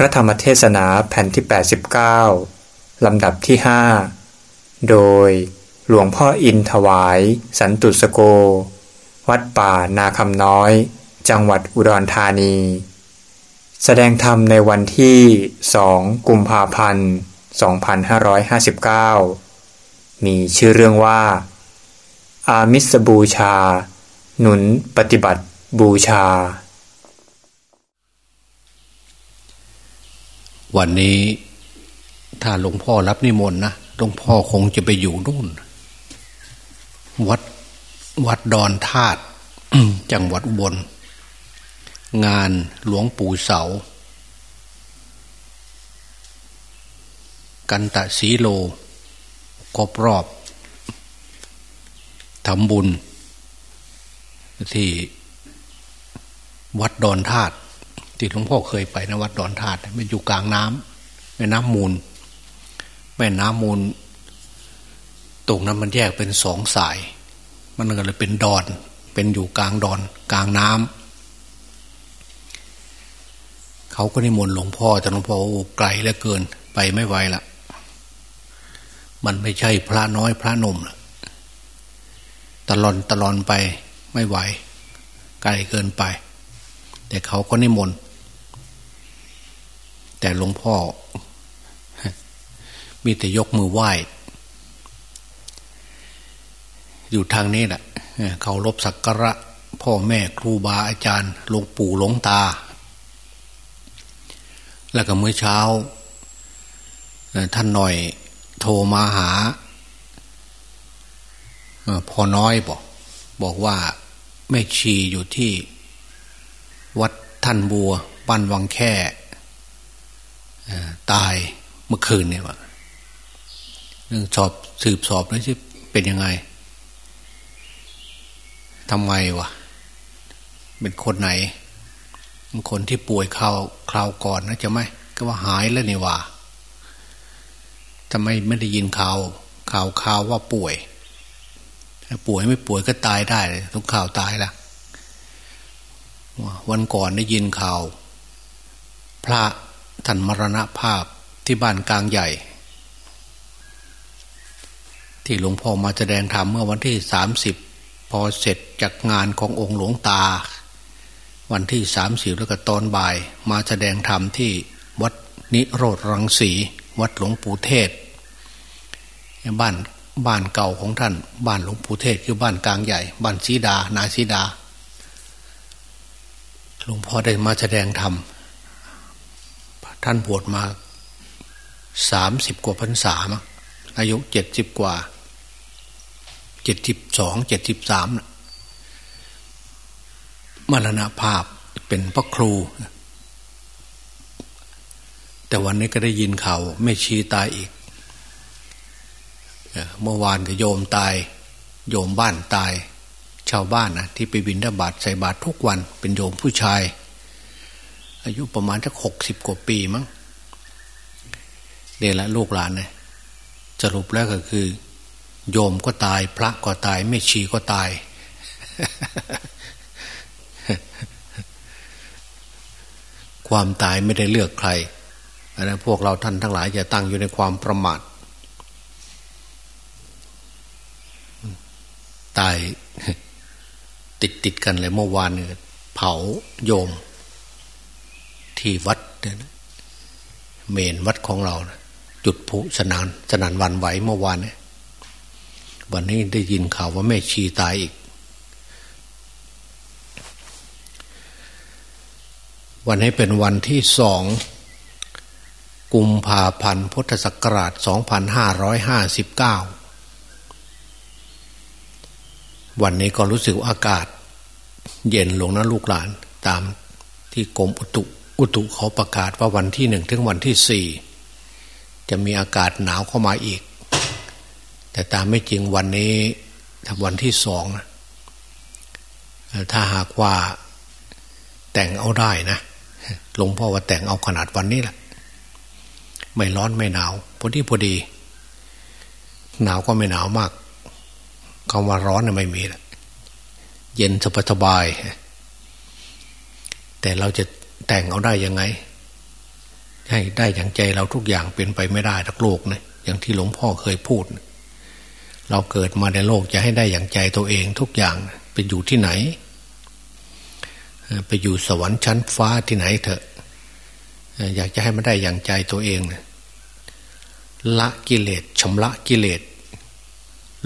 ระธรรมเทศนาแผ่นที่ 89 ลำดับที่ 5 โดยหลวงพ่ออินถวาย สันตุสโก วัดป่านาคำน้อย จังหวัดอุดรธานี แสดงธรรมในวันที่ 2 กุมภาพันธ์ 2559 มีชื่อเรื่องว่า อามิสบูชา หนุนปฏิบัติบูชา วันนี้ถ้าหลวงพ่อรับนิมนต์นะหลวงพ่อคงจะไปอยู่นู่น วัดวัดดอนธาตุจังหวัดอุบล งานหลวงปู่เสา กันตะสีโลครบรอบทำบุญ ที่วัดดอนธาตุ ที่หลวงพ่อเคยไปนะวัดดอนธาตุมันอยู่กลางน้ำแม่น้ำมูล แม่น้ำมูล ตรงนั้นมันแยกเป็นสองสาย มันก็เลยเป็นดอน เป็นอยู่กลางดอน กลางน้ำเขาก็นิมนต์หลวงพ่อแต่หลวงพ่อไกลเหลือเกิน ไปไม่ไหวละมันไม่ใช่พระน้อยพระนมละตลอนตลอนไปไม่ไหวไกลเกินไป แต่เขาก็นิมนต์ แต่หลวงพ่อ มีแต่ยกมือไหว้ อยู่ทางนี้แหละเขารบสักการะ พ่อแม่ครูบาอาจารย์หลวงปู่หลวงตา แล้วก็เมื่อเช้า ท่านหน่อยโทรมาหาพอน้อยบอก บอกว่าแม่ชีอยู่ที่ วัดท่านบัวบ้านวังแค่ ตายเมื่อคืนเนี่ยวะเรื่องสอบสืบสอบแล้วที่เป็นยังไงทำไมวะเป็นคนไหนคนที่ป่วยคราวคราวก่อนนะจะไหมก็ว่าหายแล้วนี่ว่าทำไมไม่ได้ยินข่าวข่าวข่าวว่าป่วยป่วยไม่ป่วยก็ตายได้ทุกข่าวตายละวันก่อนได้ยินข่าว พระ ท่านมรณภาพที่บ้านกลางใหญ่ ที่หลวงพ่อมาแสดงธรรมเมื่อวันที่สามสิบพอเสร็จจากงานขององค์หลวงตา วันที่สามสิบแล้วก็ตอนบ่าย มาแสดงธรรมที่วัดนิโรธรังสีวัดหลวงปู่เทศ บ้านบ้านเก่าของท่าน บ้านหลวงปู่เทศคือบ้านกลางใหญ่ บ้านสีดา นาสีดาหลวงพ่อได้มาแสดงธรรม ท่านบวชมาสามสิบกว่าพรรษามอายุเจ็ดสิบกว่าเจ็ดสิบสองเจ็ดสิบสามมรณภาพเป็นพระครู แต่วันนี้ก็ได้ยินข่าวไม่ชีตายอีก เมื่อวานก็โยมตาย โยมบ้านตาย ชาวบ้านนะที่ไปบินทบาทใส่บาตรทุกวันเป็นโยมผู้ชาย อายุประมาณสักหกสิบกว่าปีมั้งเดี๋ยวละลูกหลานเนี่ยสรุปแล้วก็คือ โยมก็ตาย พระก็ตายไม่ชีก็ตาย ความตายไม่ได้เลือกใครอันนั้นพวกเราท่านทั้งหลายอย่าตั้งอยู่ในความประมาทตายติดติดกันเลยเมื่อวานเนี่ยเผาโยม ที่วัดเมนวัดของเรานะจุดผุสนานสนานวันไหวเมื่อวานเนี่ยวันนี้ได้ยินข่าวว่าแม่ชีตายอีก วันนี้เป็นวันที่สองกุมภาพันธ์พุทธศักราช 2559 วันนี้ก็รู้สึกอากาศ เย็นลงนะลูกหลานตามที่กรมอุตุ อุตุเขาประกาศว่าวันที่หนึ่งถึงวันที่สี่จะมีอากาศหนาวเข้ามาอีก แต่ตามไม่จริงวันนี้ถ้าวันที่สองถ้าหากว่าแต่งเอาได้นะหลวงพ่อว่าแต่งเอาขนาดวันนี้แหละไม่ร้อนไม่หนาวพอดีพอดี หนาวก็ไม่หนาวมากคำว่าร้อนน่ยไม่มีละเย็นสบายสบาย แต่เราจะ แต่งเอาได้ยังไง ให้ได้อย่างใจเราทุกอย่างเป็นไปไม่ได้ทั้งโลกนะอย่างที่หลวงพ่อเคยพูด เราเกิดมาในโลกจะให้ได้อย่างใจตัวเองทุกอย่างไปอยู่ที่ไหน ไปอยู่สวรรค์ชั้นฟ้าที่ไหนเถอะอยากจะให้มันได้อย่างใจตัวเองนะละกิเลสชำระกิเลส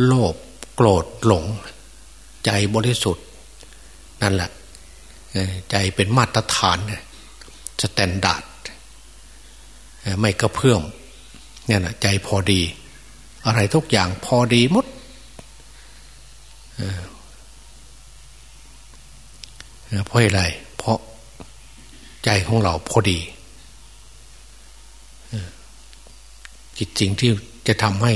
โลภโกรธหลง ใจบริสุทธิ์ นั่นแหละ ใจเป็นมาตรฐาน standard ไม่กระเพื่อมเนี่ยนะใจพอดี อะไรทุกอย่างพอดีหมดเพราะอะไร เพราะใจของเราพอดีจิตจริงที่จะทำให้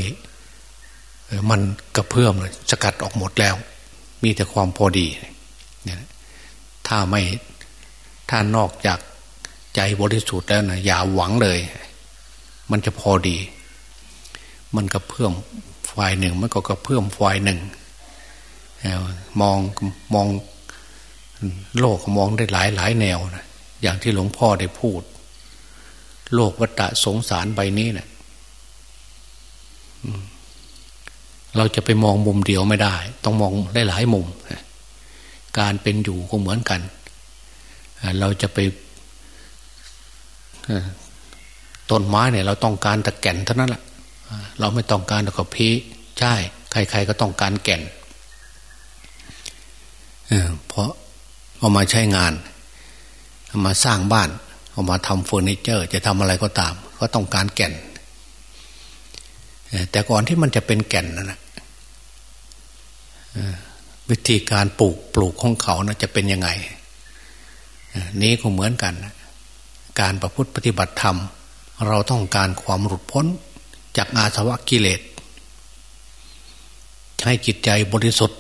มันกระเพื่อมสกัดออกหมดแล้ว มีแต่ความพอดีเนี่ย ถ้าไม่ถ้านอกจากใจบริสุทธิ์แล้วนะอย่าหวังเลย มันจะพอดี มันกระเพื่อมฝ่ายหนึ่ง มันก็กระเพื่อมฝ่ายหนึ่งมองมองโลกมองได้หลายหลายแนวนะอย่างที่หลวงพ่อได้พูด โลกวัฏสงสารใบนี้เนะี่ยเราจะไปมองมุมเดียวไม่ได้ ต้องมองได้หลายมุม การเป็นอยู่ก็เหมือนกัน เราจะไปต้นไม้เนี่ย เราต้องการแต่แก่นเท่านั้นแหละเราไม่ต้องการแต่กพีใช่ ใคร ๆ ก็ต้องการแก่นเพราะเอามาใช้งานเอามาสร้างบ้านเอามาทำเฟอร์นิเจอร์ จะทำอะไรก็ตาม ก็ต้องการแก่น แต่ก่อนที่มันจะเป็นแก่นนั่นนะ วิธีการปลูกปลูกของเขานะจะเป็นยังไง นี้ก็เหมือนกัน การประพฤติปฏิบัติธรรม เราต้องการความหลุดพ้นจากอาสวะกิเลสให้จิตใจบริสุทธิ์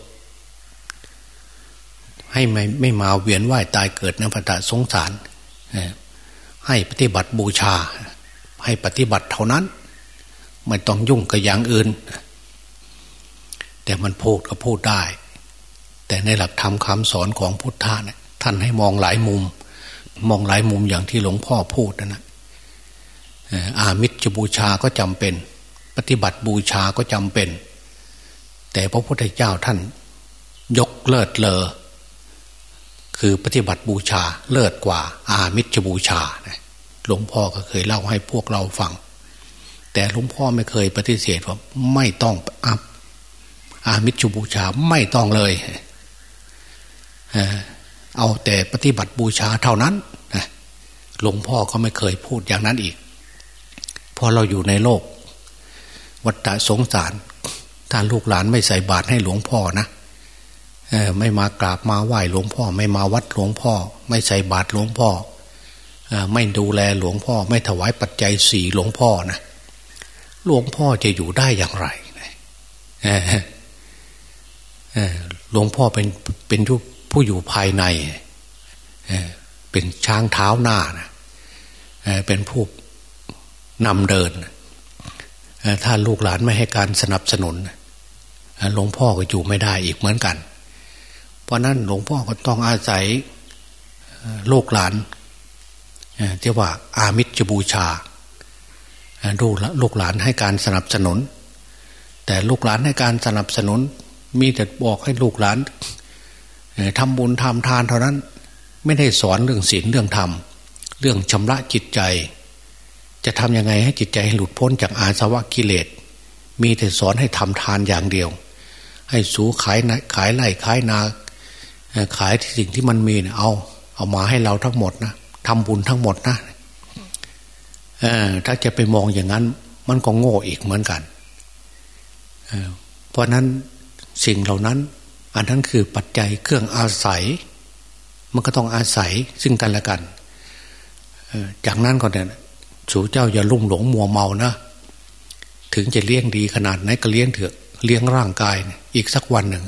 ให้ไม่ไม่มาเวียนว่ายตายเกิดในพัฏสงสาร ให้ปฏิบัติบูชา ให้ปฏิบัติเท่านั้น ไม่ต้องยุ่งกับอย่างอื่น แต่มันพูดก็พูดได้ แต่ในหลักธรรมคำสอนของพุทธะเนี่ยท่านให้มองหลายมุม มองหลายมุมอย่างที่หลวงพ่อพูดนะนะอามิจบูชาก็จำเป็น ปฏิบัติบูชาก็จำเป็น แต่พระพุทธเจ้าท่าน ยกเลิศเลอ คือปฏิบัติบูชาเลิศกว่า อามิจบูชาหลวงพ่อก็เคยเล่าให้พวกเราฟัง แต่หลวงพ่อไม่เคยปฏิเสธว่าไม่ต้องอัพอามิชุบูชาไม่ต้องเลย เอาแต่ปฏิบัติบูชาเท่านั้นหลวงพ่อก็ไม่เคยพูดอย่างนั้นอีกพอเราอยู่ในโลก วัฏสงสารถ้าลูกหลานไม่ใส่บาตรให้หลวงพ่อนะไม่มากราบมาไหว้หลวงพ่อ ไม่มาวัดหลวงพ่อ ไม่ใส่บาตรหลวงพ่อไม่ดูแลหลวงพ่อ ไม่ถวายปัจจัยสี่หลวงพ่อนะหลวงพ่อจะอยู่ได้อย่างไรหลวงพ่อเป็นเป็น ผู้อยู่ภายในเป็นช้างเท้าหน้านะเป็นผู้นำเดิน ถ้าลูกหลานไม่ให้การสนับสนุนหลวงพ่อก็อยู่ไม่ได้อีกเหมือนกัน เพราะนั้นหลวงพ่อก็ต้องอาศัยลูกหลานที่ว่าอามิจบูชาดูลูกหลานให้การสนับสนุน แต่ลูกหลานให้การสนับสนุน มีแต่บอกให้ลูกหลาน ทำบุญทำทานเท่านั้น ไม่ได้สอนเรื่องศีลเรื่องธรรม เรื่องชำระจิตใจ จะทำยังไงให้จิตใจหลุดพ้นจากอาสวะกิเลส มีแต่สอนให้ทำทานอย่างเดียว ให้สูขายขายไร่ขายนา ขายสิ่งที่มันมีเอาเอามาให้เราทั้งหมดนะทำบุญทั้งหมดนะถ้าจะไปมองอย่างนั้น มันก็โง่อีกเหมือนกันเพราะนั้นสิ่งเหล่านั้น อันนั้นคือปัจจัยเครื่องอาศัย มันก็ต้องอาศัยซึ่งกันและกันจากนั้นก็เนี่ยสูเจ้าอย่าลุ่มหลงมัวเมานะถึงจะเลี้ยงดีขนาดไหนก็เลี้ยงเถอะเลี้ยงร่างกาย อีกสักวันหนึ่ง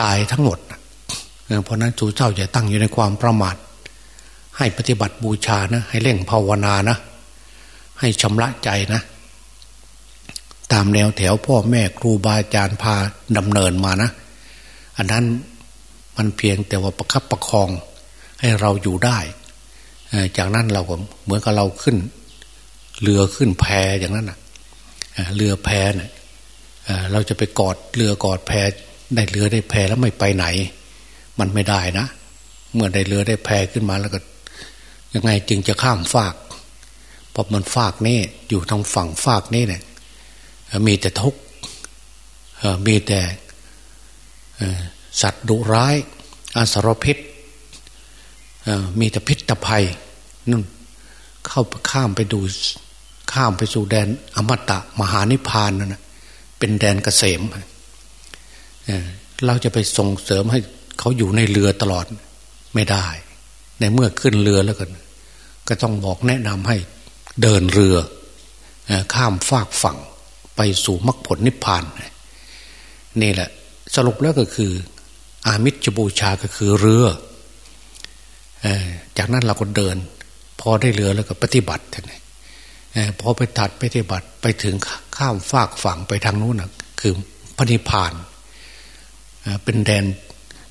ตายทั้งหมดเพราะนั้นสูเจ้าอย่าตั้งอยู่ในความประมาทให้ปฏิบัติบูชานะ ให้เร่งภาวนานะ ให้ชำระใจนะ ตามแนวแถวพ่อแม่ครูบาอาจารย์พาดำเนินมานะ อันนั้นมันเพียงแต่ว่าประคับประคองให้เราอยู่ได้ จากนั้นเราก็เหมือนกับเราขึ้น เรือขึ้นแพอย่างนั้นนะเรือแพเนี่ยเราจะไปกอดเรือกอดแพได้เรือได้แพแล้วไม่ไปไหน มันไม่ได้นะ เมื่อได้เรือได้แพขึ้นมาแล้วก็ ยังไงจึงจะข้ามฟากเพราะมันฟากนี่อยู่ทางฝั่งฟากนี่เนี่ย มีแต่ทุกข์มีแต่สัตว์ดุร้ายอาสรพิษมีแต่พิษตภัยนั่นเข้าข้ามไปดูข้ามไปสู่แดนอมตะมหานิพพานนั่นเป็นแดนเกษมเราจะไปส่งเสริมให้เขาอยู่ในเรือตลอดไม่ได้ ในเมื่อขึ้นเรือแล้วกัน ก็ต้องบอกแนะนำให้เดินเรือข้ามฟากฝั่ง ไปสู่มรรคผลนิพพานนี่แหละ สรุปแล้วก็คือ อามิชบูชาก็คือเรือจากนั้นเราก็เดิน พอได้เรือแล้วก็ปฏิบัติพอไปตัดปฏิบัติไปถึงข้ามฟากฝั่งไปทางนู้นนะคือพระนิพพาน เป็นแดน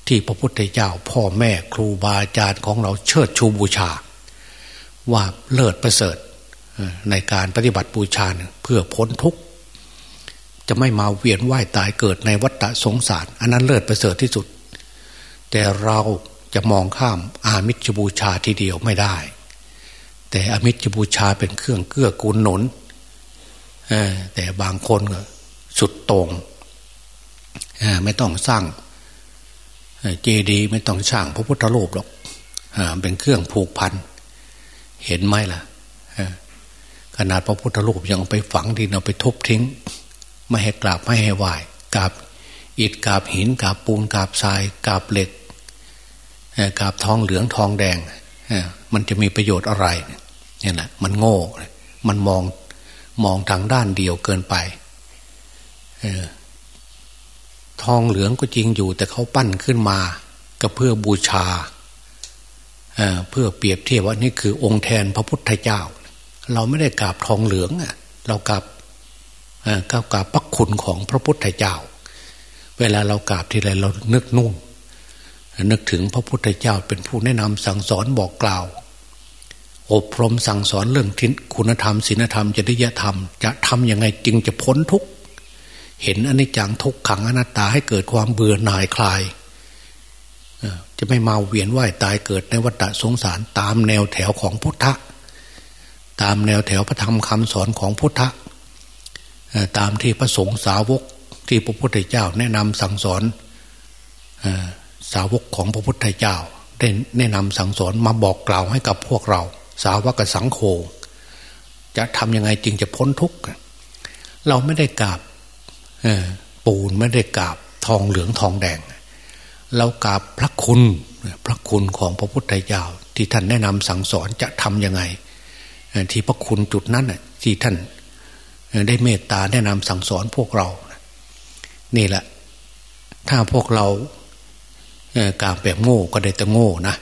ที่พระพุทธเจ้า พ่อแม่ครูบาอาจารย์ของเราเชิดชูบูชา ว่าเลิศประเสริฐในการปฏิบัติบูชาเพื่อพ้นทุกข์ จะไม่มาเวียนว่ายตายเกิดในวัฏสงสาร อันนั้นเลิศประเสริฐที่สุด แต่เราจะมองข้ามอามิชบูชาทีเดียวไม่ได้ แต่อามิชบูชาเป็นเครื่องเกื้อกูลหนุนแต่บางคนก็สุดตรงไม่ต้องสร้างเจดีย์ไม่ต้องสร้างพระพุทธรูปหรอกเป็นเครื่องผูกพัน เห็นไหมล่ะขนาดพระพุทธรูปยังไปฝังดินเอาไปทุบทิ้ง ไม่ให้กราบไม่ให้ไหว้กราบอิฐกราบหินกราบปูนกราบทรายกราบเหล็กกราบทองเหลืองทองแดงมันจะมีประโยชน์อะไรเนี่ยแหละมันโง่ มันมองมองทางด้านเดียวเกินไปทองเหลืองก็จริงอยู่ แต่เขาปั้นขึ้นมา ก็เพื่อบูชาเเพื่อเปรียบเทียบว่านี่คือองค์แทนพระพุทธเจ้า เราไม่ได้กราบทองเหลืองเรากราบ ก้าวกราบพระคุณของพระพุทธเจ้า เวลาเรากราบทีไรเรานึกนู่นนึกถึงพระพุทธเจ้าเป็นผู้แนะนำสั่งสอนบอกกล่าว อบรมสั่งสอนเรื่องทินคุณธรรมศีลธรรมจริยธรรม จะทำยังไงจึงจะพ้นทุกข์เห็นอนิจจังทุกขังอนัตตาให้เกิดความเบื่อหน่ายคลาย จะไม่มาเวียนว่ายตายเกิดในวัฏสงสารตามแนวแถวของพุทธะ ตามแนวแถวพระธรรมคำสอนของพุทธะ ตามที่พระสงฆ์สาวกที่พระพุทธเจ้า แนะนำสั่งสอนสาวกของพระพุทธเจ้า ได้แนะนำสั่งสอนมาบอกกล่าวให้กับพวกเรา สาวกสังโฆจะทำยังไงจึงจะพ้นทุกข์เราไม่ได้กราบปูนไม่ได้กราบทองเหลืองทองแดง เรากราบพระคุณพระคุณของพระพุทธเจ้า ที่ท่านแนะนำสั่งสอนจะทำยังไง ที่พระคุณจุดนั้นที่ท่าน ได้เมตตาแนะนำสั่งสอนพวกเรา นี่แหละ ถ้าพวกเรากราบแบบโง่ก็ได้แต่โง่นะ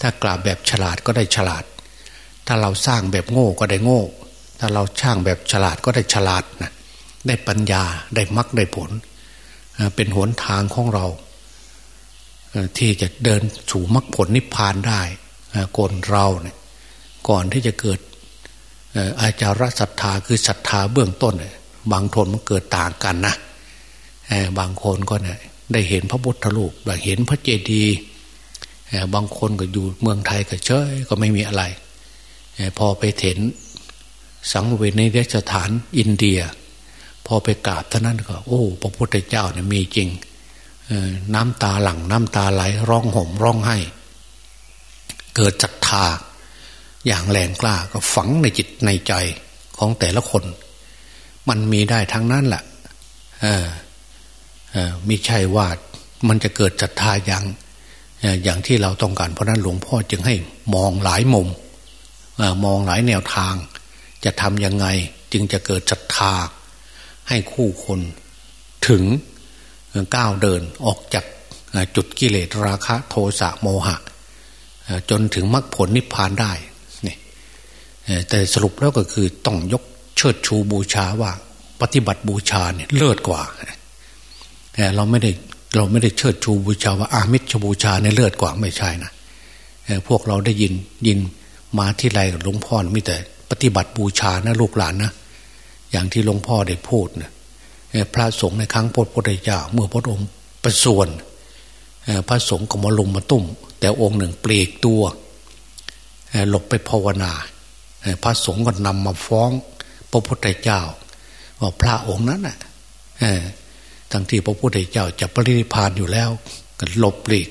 ถ้ากราบแบบฉลาดก็ได้ฉลาด ถ้าเราสร้างแบบโง่ก็ได้โง่ ถ้าเราช่างแบบฉลาดก็ได้ฉลาดนะได้ปัญญาได้มรรคได้ผล เป็นหนทางของเรา ที่จะเดินสู่มรรคผลนิพพานได้ก่อนเราเนี่ยก่อนที่จะเกิด อาจารศรัทธาคือศรัทธาเบื้องต้น บางทนมันเกิดต่างกันนะบางคนก็เนี่ยได้เห็นพระพุทธรูปได้เห็นพระเจดีย์บางคนก็อยู่เมืองไทยก็เฉยก็ไม่มีอะไร พอไปเห็นสังเวชในเดสถานอินเดีย พอไปกราบท่านั้นก็ โอ้ พระพุทธเจ้าเนี่ยมีจริงน้ำตาหลั่งน้ำตาไหลร้องห่มร้องไห้ เกิดจักทา อย่างแรงกล้าก็ฝังในจิตในใจของแต่ละคน มันมีได้ทั้งนั้นแหละม่ใช่ว่ามันจะเกิดจัตทาอย่างอย่างที่เราต้องการเพราะนั้นหลวงพ่อจึงให้มองหลายมุมมองหลายแนวทาง จะทำยังไงจึงจะเกิดจัตทาให้คู่คนถึงก้าวเดินออกจากจุดกิเลสราคะโทสะโมหะ จนถึงมรรคผลนิพพานได้ แต่สรุปแล้วก็คือต้องยกเชิดชูบูชาว่าปฏิบัติบูชาเนี่ยเลิศกว่าเราไม่ได้เราไม่ได้เชิดชูบูชาว่าอามิชบูชาเนี่ยเลิศกว่าไม่ใช่นะพวกเราได้ยินยินมาที่ไรหลวงพ่อมีแต่ปฏิบัติบูชานะลูกหลานนะอย่างที่หลวงพ่อได้พูดนะพระสงฆ์ในครั้งพระพุทธเจ้าเมื่อพระองค์ประส่วนพระสงฆ์ก็มาลงมาตุ้มแต่องค์หนึ่งเปลีกตัวหลบไปภาวนา พระสงฆ์ก็นำมาฟ้องพระพุทธเจ้า ว่าพระองค์นั้นน่ะทั้งที่พระพุทธเจ้าจะปรินิพานอยู่แล้วก็หลบปลีก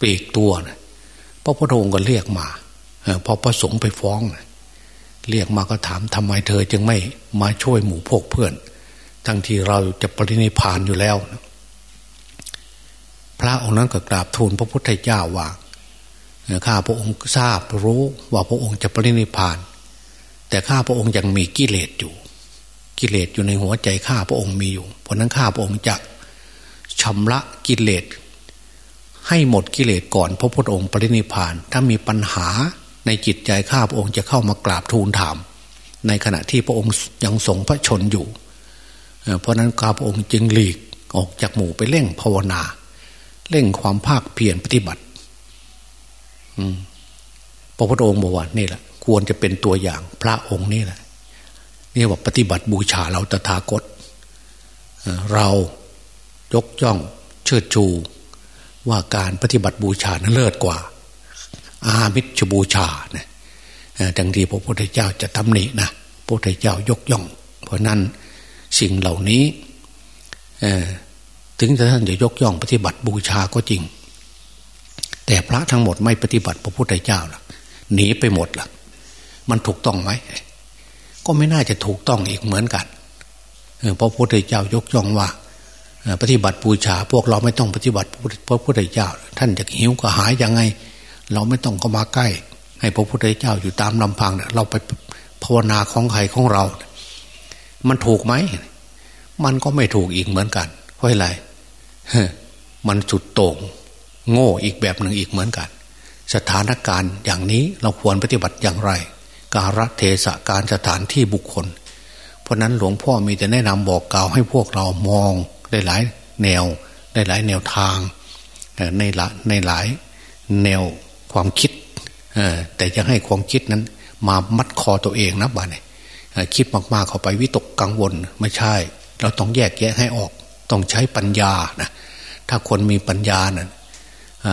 ปลีกตัวนะพระพุทธองค์ก็เรียกมาพอพระสงฆ์ไปฟ้องเรียกมาก็ถามทำไมเธอจึงไม่มาช่วยหมู่พวกเพื่อน ทั้งที่เราจะปรินิพานอยู่แล้ว พระองค์นั้นก็กราบทูลพระพุทธเจ้าว่า ข้าพระองค์ทราบรู้ว่าพระองค์จะปรินิพาน แต่ข้าพระองค์ยังมีกิเลสอยู่ กิเลสอยู่ในหัวใจข้าพระองค์มีอยู่ เพราะนั้นข้าพระองค์จะชำระกิเลสให้หมดกิเลสก่อนพระพุทธองค์ปรินิพาน ถ้ามีปัญหาในจิตใจข้าพระองค์จะเข้ามากราบทูลถาม ในขณะที่พระองค์ยังทรงพระชนอยู่ เพราะนั้นข้าพระองค์จึงหลีกออกจากหมู่ไปเร่งภาวนา เร่งความภาคเพียรปฏิบัติ พระพุทธองค์บอกว่านี่แหละควรจะเป็นตัวอย่างพระองค์นี่แหละนี่ว่าปฏิบัติบูชาเราตถาคตเรายกย่องเชิดชู ว่าการปฏิบัติบูชานั้นเลิศกว่า อามิชบูชาเนะดังที่พระพุทธเจ้าจะตำหนินะพระพุทธเจ้ายกย่อง เพราะนั้นสิ่งเหล่านี้ถึงท่านจะยกย่องปฏิบัติบูชาก็จริง แต่พระทั้งหมดไม่ปฏิบัติพระพุทธเจ้าล่ะหนีไปหมดล่ะ มันถูกต้องไหมก็ไม่น่าจะถูกต้องอีกเหมือนกันเพราะพระพุทธเจ้ายกย่องว่าปฏิบัติบูชา พวกเราไม่ต้องปฏิบัติพระพุทธเจ้า ท่านจะหิวก็หายยังไง เราไม่ต้องเข้ามาใกล้ ให้พระพุทธเจ้าอยู่ตามลำพังเนี่ยเราไปภาวนาของใครของเรา มันถูกไหม มันก็ไม่ถูกอีกเหมือนกันเพราะอะไรมันจุดโต่ง โง่อีกแบบหนึ่งอีกเหมือนกัน สถานการณ์อย่างนี้เราควรปฏิบัติอย่างไร การะเทศะการสถานที่บุคคล เพราะนั้นหลวงพ่อมีแต่แนะนำบอกกล่าวให้พวกเรามองได้หลายแนวได้หลายแนวทางในละในหลายแนวความคิดแต่จะให้ความคิดนั้นมามัดคอตัวเองนะบ้านคิดมากๆเข้าไปวิตกกังวลไม่ใช่ เราต้องแยกแยะให้ออก ต้องใช้ปัญญานะถ้าคนมีปัญญานะ่ะ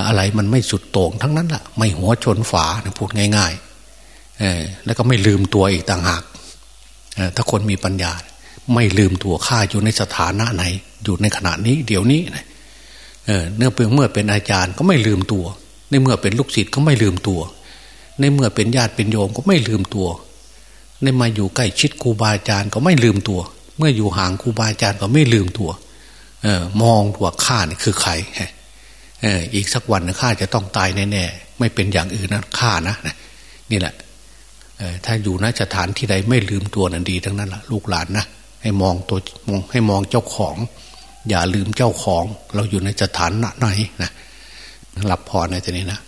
อะไรมันไม่สุดโต่งทั้งนั้นแหละไม่หัวชนฝานะพูดง่ายๆแล้วก็ไม่ลืมตัวอีกต่างหากถ้าคนมีปัญญา ไม่ลืมตัวข้าอยู่ในสถานะไหน อยู่ในขณะนี้ เดี๋ยวนี้เออเนื่อเเมื่อเป็นอาจารย์ก็ไม่ลืมตัว ในเมื่อเป็นลูกศิษย์ก็ไม่ลืมตัว ในเมื่อเป็นญาติเป็นโยมก็ไม่ลืมตัวในมาอยู่ใกล้ชิดครูบาอาจารย์ก็ไม่ลืมตัว เมื่ออยู่ห่างครูบาอาจารย์ก็ไม่ลืมตัว เออมองตัวข้านี่คือใคร อออีกสักวันข้าจะต้องตายแน่ๆไม่เป็นอย่างอื่นนะข้านะนี่แหละถ้าอยู่ณสถานที่ใดไม่ลืมตัวนั่นดีทั้งนั้นละลูกหลานนะให้มองตัวมองให้มองเจ้าของ อย่าลืมเจ้าของ เราอยู่ในสถานะไหนนะรับพรในที่นี้นะ